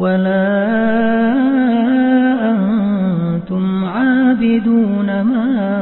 ولا أنتم عابدون ما